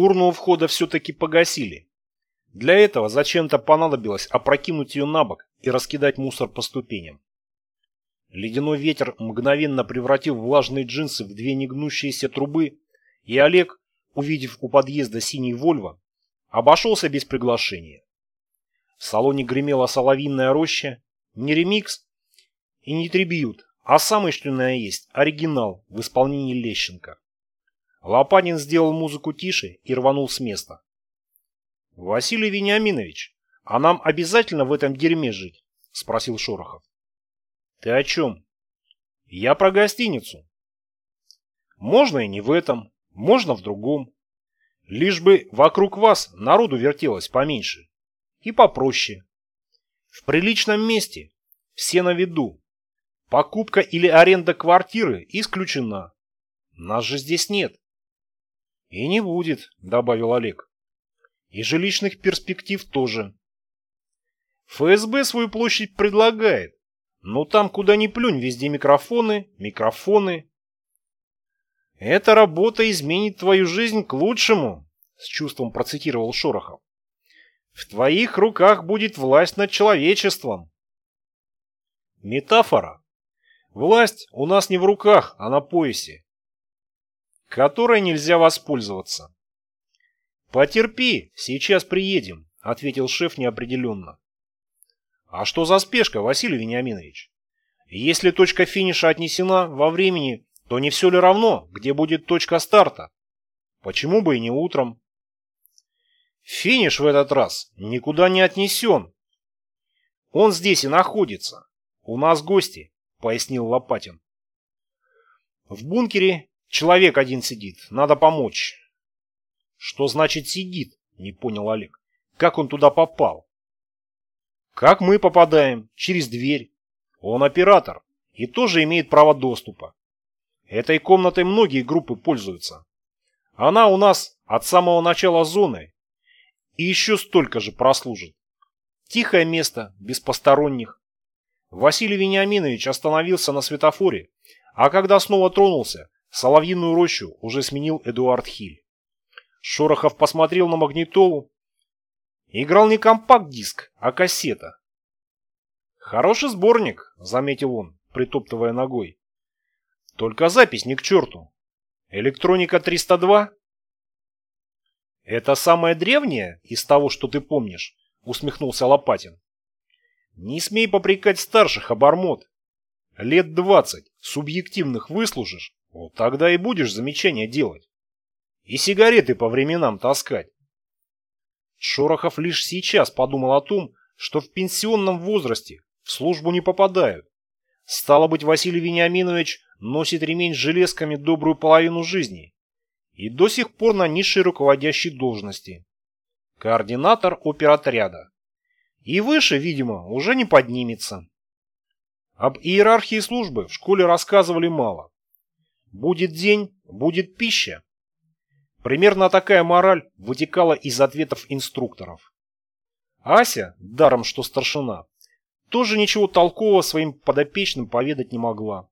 Урну у входа все-таки погасили. Для этого зачем-то понадобилось опрокинуть ее на бок и раскидать мусор по ступеням. Ледяной ветер мгновенно превратил влажные джинсы в две негнущиеся трубы, и Олег, увидев у подъезда синий Вольво, обошелся без приглашения. В салоне гремела соловинная роща, не ремикс и не трибьют, а самый что на есть оригинал в исполнении Лещенко. Лопанин сделал музыку тише и рванул с места. «Василий Вениаминович, а нам обязательно в этом дерьме жить?» – спросил Шорохов. «Ты о чем?» «Я про гостиницу». «Можно и не в этом, можно в другом. Лишь бы вокруг вас народу вертелось поменьше и попроще. В приличном месте, все на виду. Покупка или аренда квартиры исключена. Нас же здесь нет. И не будет, добавил Олег. И жилищных перспектив тоже. ФСБ свою площадь предлагает, но там куда ни плюнь, везде микрофоны, микрофоны. Эта работа изменит твою жизнь к лучшему, с чувством процитировал Шорохов. В твоих руках будет власть над человечеством. Метафора. Власть у нас не в руках, а на поясе которой нельзя воспользоваться. «Потерпи, сейчас приедем», — ответил шеф неопределенно. «А что за спешка, Василий Вениаминович? Если точка финиша отнесена во времени, то не все ли равно, где будет точка старта? Почему бы и не утром?» «Финиш в этот раз никуда не отнесен. Он здесь и находится. У нас гости», — пояснил Лопатин. В бункере Человек один сидит, надо помочь. Что значит сидит? Не понял Олег. Как он туда попал? Как мы попадаем? Через дверь. Он оператор и тоже имеет право доступа. Этой комнатой многие группы пользуются. Она у нас от самого начала зоны и еще столько же прослужит. Тихое место, без посторонних. Василий Вениаминович остановился на светофоре, а когда снова тронулся, Соловьиную рощу уже сменил Эдуард Хиль. Шорохов посмотрел на магнитолу. Играл не компакт-диск, а кассета. «Хороший сборник», — заметил он, притоптывая ногой. «Только запись не к черту. Электроника 302?» «Это самое древнее из того, что ты помнишь?» — усмехнулся Лопатин. «Не смей попрекать старших, обормот. Лет двадцать субъективных выслужишь, вот тогда и будешь замечания делать. И сигареты по временам таскать. Шорохов лишь сейчас подумал о том, что в пенсионном возрасте в службу не попадают. Стало быть, Василий Вениаминович носит ремень с железками добрую половину жизни и до сих пор на низшей руководящей должности. Координатор оперотряда. И выше, видимо, уже не поднимется. Об иерархии службы в школе рассказывали мало. Будет день, будет пища. Примерно такая мораль вытекала из ответов инструкторов. Ася, даром что старшина, тоже ничего толкового своим подопечным поведать не могла.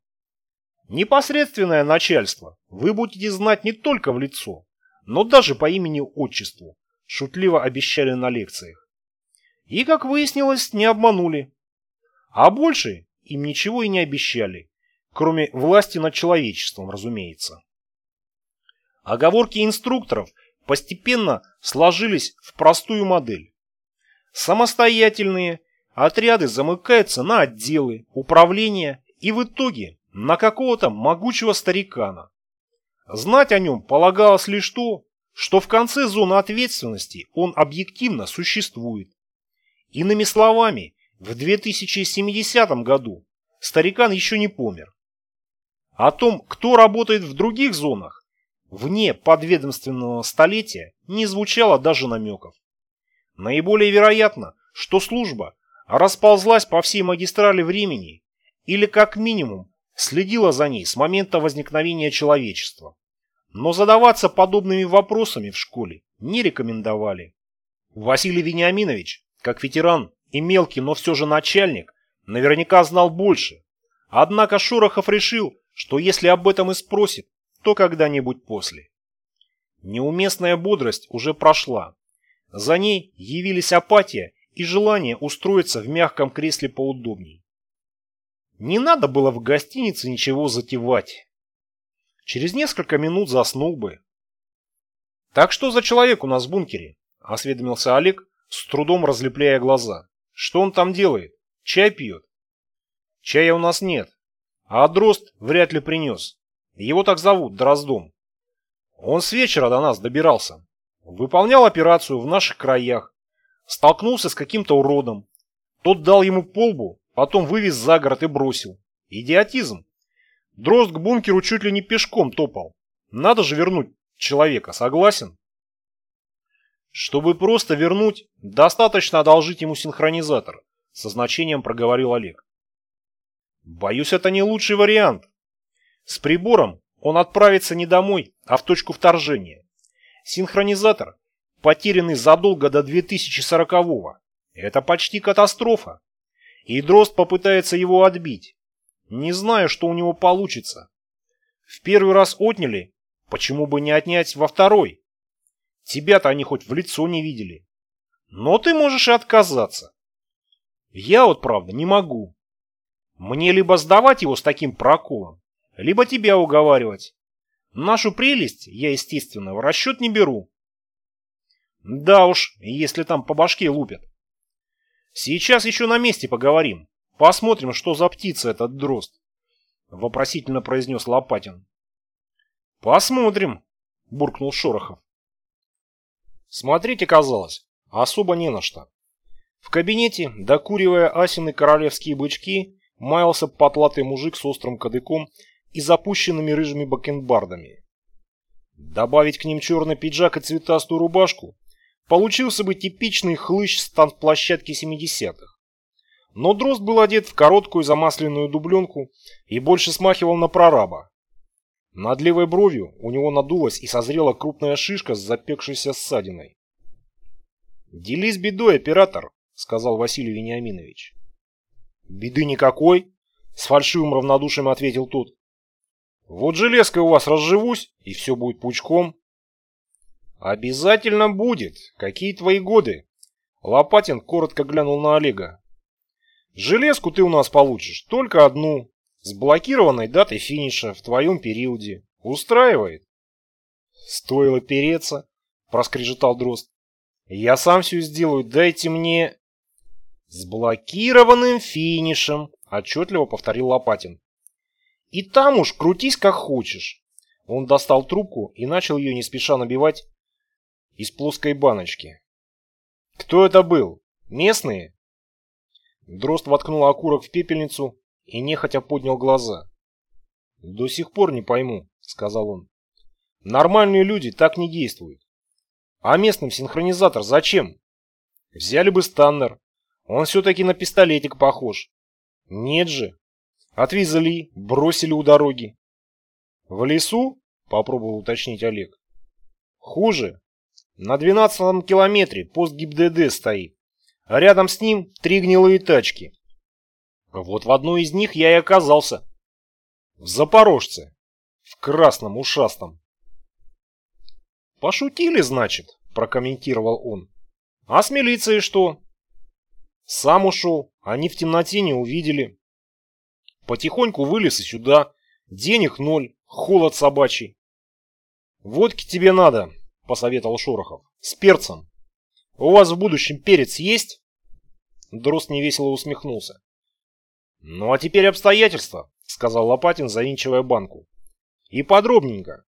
Непосредственное начальство вы будете знать не только в лицо, но даже по имени-отчеству, шутливо обещали на лекциях. И, как выяснилось, не обманули. А больше им ничего и не обещали, кроме власти над человечеством, разумеется. Оговорки инструкторов постепенно сложились в простую модель. Самостоятельные отряды замыкаются на отделы, управления и в итоге на какого-то могучего старикана. Знать о нем полагалось лишь то, что в конце зоны ответственности он объективно существует. Иными словами, в 2070 году старикан еще не помер. О том, кто работает в других зонах, вне подведомственного столетия, не звучало даже намеков. Наиболее вероятно, что служба расползлась по всей магистрали времени или как минимум следила за ней с момента возникновения человечества. Но задаваться подобными вопросами в школе не рекомендовали. Василий Вениаминович, как ветеран и мелкий, но все же начальник, наверняка знал больше. Однако Шорохов решил, что если об этом и спросит, то когда-нибудь после. Неуместная бодрость уже прошла. За ней явились апатия и желание устроиться в мягком кресле поудобней. Не надо было в гостинице ничего затевать. Через несколько минут заснул бы. «Так что за человек у нас в бункере?» – осведомился Олег, с трудом разлепляя глаза. «Что он там делает? Чай пьет?» «Чая у нас нет. А Дрозд вряд ли принес. Его так зовут, Дроздом. Он с вечера до нас добирался. Выполнял операцию в наших краях. Столкнулся с каким-то уродом. Тот дал ему полбу, потом вывез за город и бросил. Идиотизм. Дрозд к бункеру чуть ли не пешком топал. Надо же вернуть человека, согласен? Чтобы просто вернуть, достаточно одолжить ему синхронизатор, со значением проговорил Олег. Боюсь, это не лучший вариант. С прибором он отправится не домой, а в точку вторжения. Синхронизатор, потерянный задолго до 2040-го. Это почти катастрофа. И Дрозд попытается его отбить. Не знаю, что у него получится. В первый раз отняли, почему бы не отнять во второй? Тебя-то они хоть в лицо не видели. Но ты можешь и отказаться. Я вот, правда, не могу. Мне либо сдавать его с таким проколом, либо тебя уговаривать. Нашу прелесть я, естественно, в расчет не беру. Да уж, если там по башке лупят. Сейчас еще на месте поговорим. Посмотрим, что за птица этот дрозд. Вопросительно произнес Лопатин. Посмотрим, буркнул Шорохов. Смотреть оказалось особо не на что. В кабинете, докуривая Асины королевские бычки, маялся потлатый мужик с острым кадыком и запущенными рыжими бакенбардами. Добавить к ним черный пиджак и цветастую рубашку, получился бы типичный хлыщ с танцплощадки 70-х. Но Дрозд был одет в короткую замасленную дубленку и больше смахивал на прораба. Над левой бровью у него надулась и созрела крупная шишка с запекшейся ссадиной. «Делись бедой, оператор», — сказал Василий Вениаминович. «Беды никакой», — с фальшивым равнодушием ответил тот. Вот железкой у вас разживусь, и все будет пучком. Обязательно будет. Какие твои годы? Лопатин коротко глянул на Олега. Железку ты у нас получишь только одну, с блокированной датой финиша в твоем периоде. Устраивает? Стоило переться, проскрежетал Дрозд. Я сам все сделаю, дайте мне... С блокированным финишем, отчетливо повторил Лопатин. И там уж крутись как хочешь. Он достал трубку и начал ее не спеша набивать из плоской баночки. Кто это был? Местные? Дрозд воткнул окурок в пепельницу и нехотя поднял глаза. «До сих пор не пойму», — сказал он. «Нормальные люди так не действуют. А местным синхронизатор зачем? Взяли бы Станнер. Он все-таки на пистолетик похож. Нет же, Отвезли, бросили у дороги. В лесу? Попробовал уточнить Олег. Хуже. На двенадцатом километре пост ГИБДД стоит. А рядом с ним три гнилые тачки. Вот в одной из них я и оказался. В Запорожце. В красном ушастом. Пошутили, значит, прокомментировал он. А с милицией что? Сам ушел, они в темноте не увидели. Потихоньку вылез и сюда. Денег ноль, холод собачий. «Водки тебе надо», — посоветовал Шорохов. «С перцем. У вас в будущем перец есть?» Дрозд невесело усмехнулся. «Ну а теперь обстоятельства», — сказал Лопатин, завинчивая банку. «И подробненько».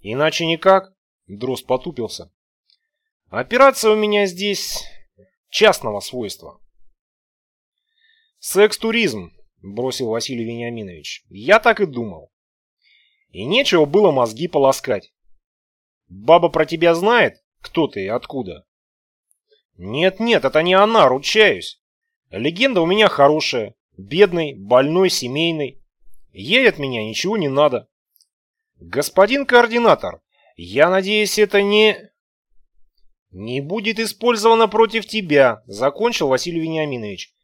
«Иначе никак», — Дрозд потупился. «Операция у меня здесь частного свойства». «Секс-туризм», бросил Василий Вениаминович. Я так и думал. И нечего было мозги полоскать. Баба про тебя знает, кто ты и откуда? Нет-нет, это не она, ручаюсь. Легенда у меня хорошая. Бедный, больной, семейный. Ей от меня ничего не надо. Господин координатор, я надеюсь, это не... Не будет использовано против тебя, закончил Василий Вениаминович.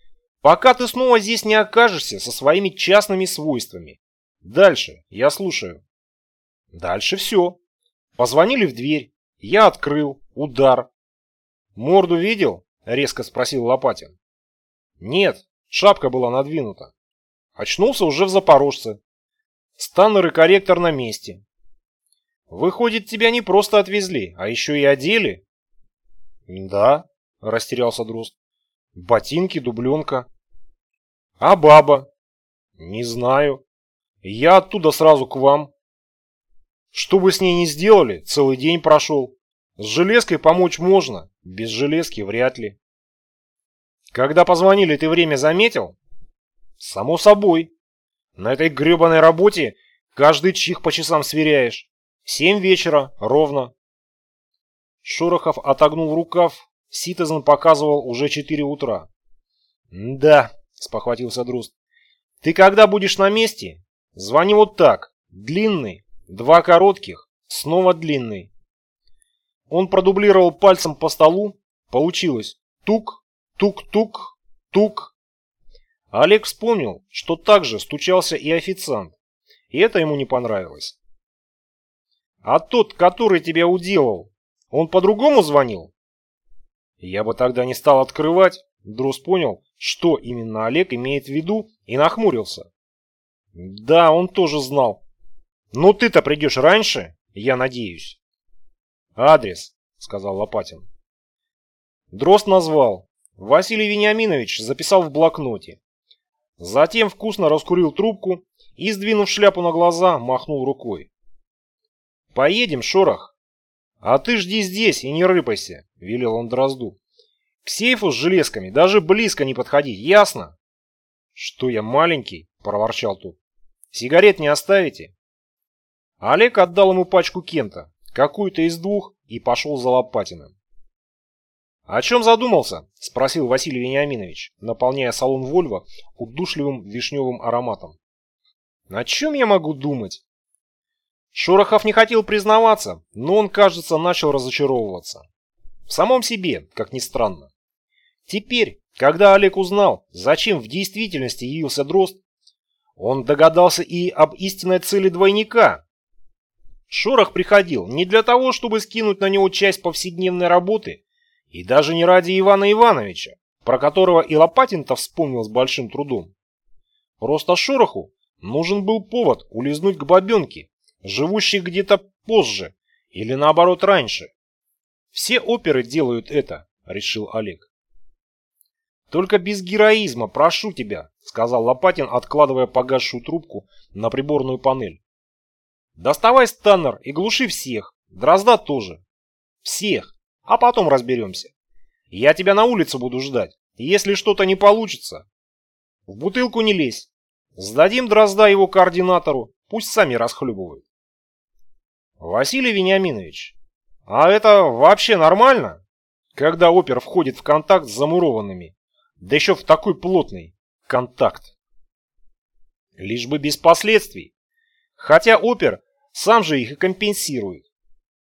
Пока ты снова здесь не окажешься со своими частными свойствами. Дальше, я слушаю. Дальше все. Позвонили в дверь. Я открыл. Удар. «Морду видел?» — резко спросил Лопатин. «Нет, шапка была надвинута. Очнулся уже в Запорожце. Станнер и корректор на месте. Выходит, тебя не просто отвезли, а еще и одели?» «Да», — растерялся Дрозд. «Ботинки, дубленка». «А баба?» «Не знаю. Я оттуда сразу к вам». «Что вы с ней не сделали, целый день прошел. С железкой помочь можно, без железки вряд ли». «Когда позвонили, ты время заметил?» «Само собой. На этой гребаной работе каждый чих по часам сверяешь. Семь вечера, ровно». Шорохов отогнул рукав, Ситизен показывал уже четыре утра. «Да», — спохватился Друст, — «ты когда будешь на месте, звони вот так, длинный, два коротких, снова длинный». Он продублировал пальцем по столу, получилось тук, тук-тук, тук. Олег вспомнил, что также стучался и официант, и это ему не понравилось. «А тот, который тебя уделал, он по-другому звонил?» Я бы тогда не стал открывать. Друз понял, что именно Олег имеет в виду, и нахмурился. Да, он тоже знал. Но ты-то придешь раньше, я надеюсь. Адрес, сказал Лопатин. Дрозд назвал. Василий Вениаминович записал в блокноте. Затем вкусно раскурил трубку и, сдвинув шляпу на глаза, махнул рукой. «Поедем, Шорох. А ты жди здесь и не рыпайся. — велел он Дрозду. «К сейфу с железками даже близко не подходить, ясно?» «Что я маленький?» — проворчал тут. «Сигарет не оставите?» Олег отдал ему пачку Кента, какую-то из двух, и пошел за Лопатиным. «О чем задумался?» — спросил Василий Вениаминович, наполняя салон «Вольво» удушливым вишневым ароматом. «О чем я могу думать?» Шорохов не хотел признаваться, но он, кажется, начал разочаровываться. В самом себе, как ни странно. Теперь, когда Олег узнал, зачем в действительности явился Дрозд, он догадался и об истинной цели двойника. Шорох приходил не для того, чтобы скинуть на него часть повседневной работы, и даже не ради Ивана Ивановича, про которого и Лопатин-то вспомнил с большим трудом. Просто Шороху нужен был повод улизнуть к бабенке, живущей где-то позже или наоборот раньше. Все оперы делают это, решил Олег. Только без героизма, прошу тебя, сказал Лопатин, откладывая погасшую трубку на приборную панель. Доставай станнер и глуши всех, Дрозда тоже. Всех, а потом разберемся. Я тебя на улице буду ждать. Если что-то не получится, в бутылку не лезь. Сдадим Дрозда его координатору, пусть сами расхлебывают. Василий Вениаминович, а это вообще нормально? Когда опер входит в контакт с замурованными, да еще в такой плотный контакт. Лишь бы без последствий. Хотя опер сам же их и компенсирует.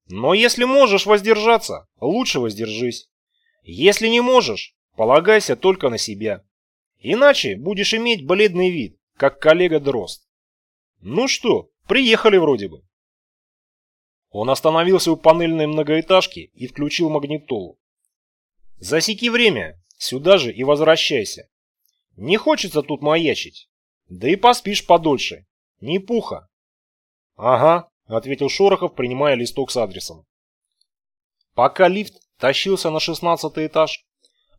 Но если можешь воздержаться, лучше воздержись. Если не можешь, полагайся только на себя. Иначе будешь иметь бледный вид, как коллега Дрозд. Ну что, приехали вроде бы. Он остановился у панельной многоэтажки и включил магнитолу. «Засеки время, сюда же и возвращайся. Не хочется тут маячить. Да и поспишь подольше. Не пуха». «Ага», — ответил Шорохов, принимая листок с адресом. Пока лифт тащился на шестнадцатый этаж,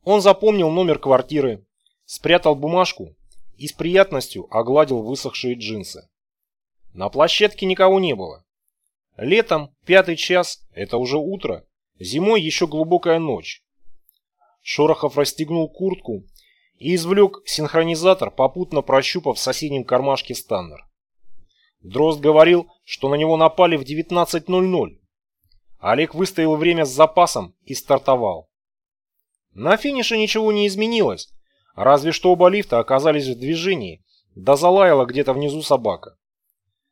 он запомнил номер квартиры, спрятал бумажку и с приятностью огладил высохшие джинсы. На площадке никого не было. Летом пятый час – это уже утро, зимой еще глубокая ночь. Шорохов расстегнул куртку и извлек синхронизатор, попутно прощупав в соседнем кармашке станнер. Дрозд говорил, что на него напали в 19.00. Олег выставил время с запасом и стартовал. На финише ничего не изменилось, разве что оба лифта оказались в движении, да залаяла где-то внизу собака.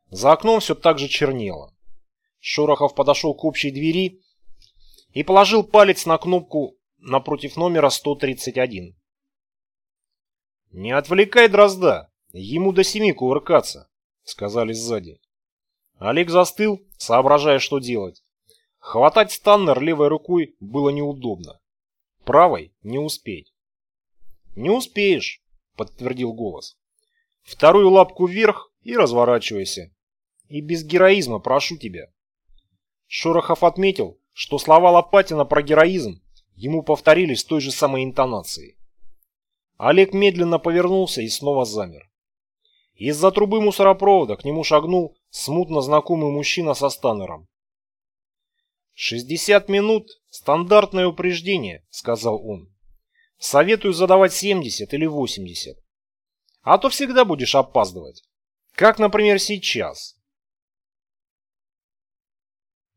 За окном все так же чернело. Шорохов подошел к общей двери и положил палец на кнопку напротив номера 131. «Не отвлекай Дрозда, ему до семи кувыркаться», — сказали сзади. Олег застыл, соображая, что делать. Хватать станнер левой рукой было неудобно. Правой не успеть. «Не успеешь», — подтвердил голос. «Вторую лапку вверх и разворачивайся. И без героизма, прошу тебя». Шорохов отметил, что слова Лопатина про героизм ему повторили с той же самой интонацией. Олег медленно повернулся и снова замер. Из-за трубы мусоропровода к нему шагнул смутно знакомый мужчина со станером. «Шестьдесят минут – стандартное упреждение», – сказал он. «Советую задавать семьдесят или восемьдесят. А то всегда будешь опаздывать. Как, например, сейчас».